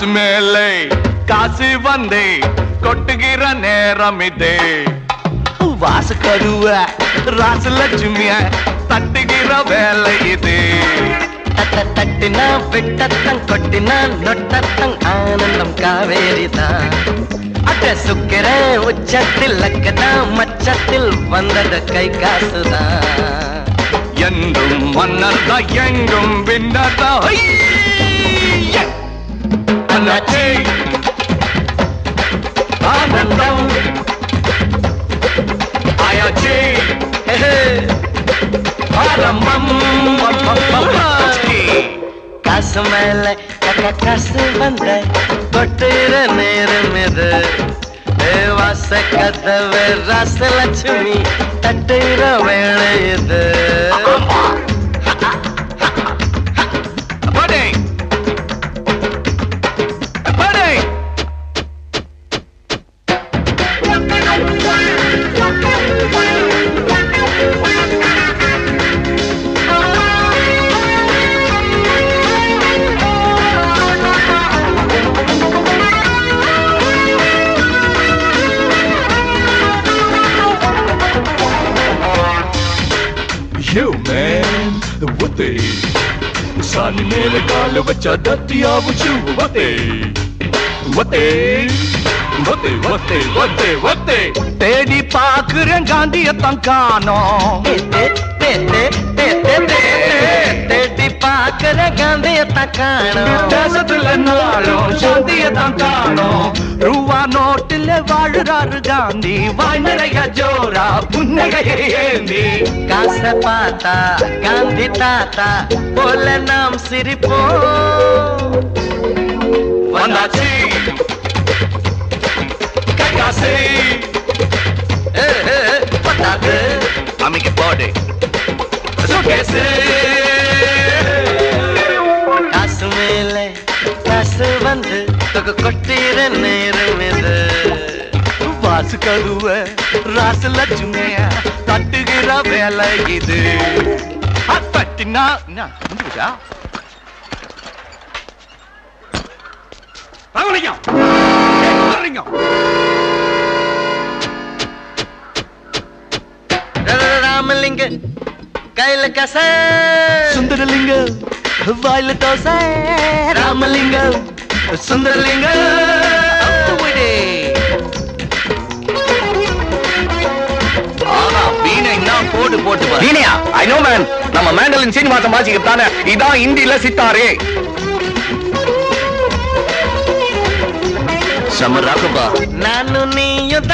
காசு மேலே காசு வந்தே கொட்டுகிற நேரம் இதே. வாசு கருவ ராசலட்சுமிய தட்டுகிற வேலை இது. தட்டினா விட்டத்தம் கொட்டினா நொட்டத்தம் ஆனந்தம் காவேரிதான் அட்ட சுக்கிர உச்சத்தில் அக்கதான் மச்சத்தில் வந்தது கை காசுதான் என்றும் மன்னர் தான் எங்கும் பின்னதான் காசு மேல கக்க காசு வந்த கொட்டுற நேரம் இது வாச கதவு ராசலட்சுமி தட்டுற வேலை இது. వతే సాని మేల కాలు వచ్చ దత్తియా వచ్చు వతే వతే వతే వతే వతే వతే తేడి పాకురం గాంధియ తంకానో తేతే తేతే తేతే பாக்குற காந்தியத்தான் காணும். தேசத்துல நாளும் சாந்தியத்தான் காணோம். ரூபா நோட்டுல வாழுறாரு காந்தி. வாய் நிறைய ஜோரா புன்னகையை ஏந்தி. காச பார்த்தா காந்தி தாத்தா போல நாம் சிரிப்போம். வந்தாச்சு. கைகாசு பத்தாது அமைக்க போடு. சுகேசு வந்து தொகை கொட்டிற நேரம் இது வாசு கருவ ராசலட்சுமிய தட்டுகிற வேலை இது தட்டினா என்ன புரிஞ்சுதா ராமலிங்கம் ராமலிங்கம் ராமலிங்க கையில கச சுந்தரலிங்க வாயில தோசை ராமலிங்க சுந்தரலிங்க. போட்டு போட்டு வீணையா? ஐ நோ மேன் நம்ம மேண்டலின் சீன் மாசம் வாசிக்கிறதானே இதான் இந்தியில சித்தாரே. செம்ம ராக்கப்பா. நானும் நீயும்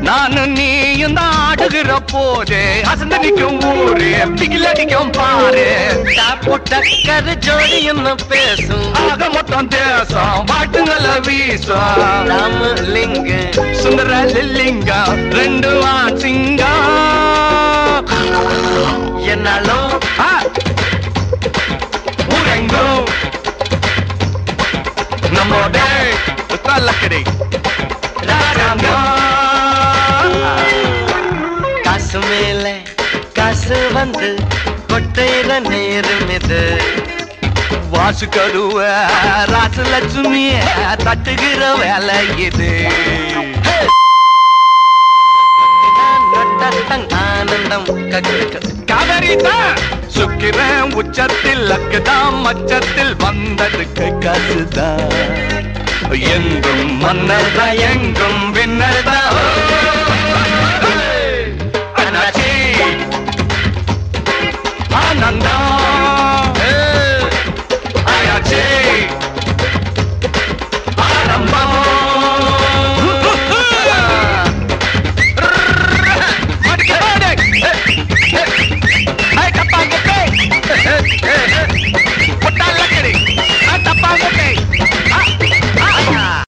நானும் நீயும் தான் ஆடுகிற போது அசந்து நிக்கும் ஊரு பிகில் அடிக்கும் பாரு. போட்ட கரு என்ன பேசும். ஆக மொத்தம் தேசம் பாட்டுங்கள வீசும் ராமலிங்க சுந்தர லில்லிங்கம் ரெண்டு வாசிங்க என்னாலும் ஊரெங்கும் நம்மோட தள்ளக்கடை வந்து கொட்டையில நேரம் இது. வாசு கருவ ராசலட்சுமிய தட்டுகிற வேலை இது. ஆனந்தம் கக்கு சுக்கிரன் உச்சத்தில் அக்குதான் மச்சத்தில் வந்ததுக்கு கசுதான் எங்கும் மன்னர் தான் எங்கும்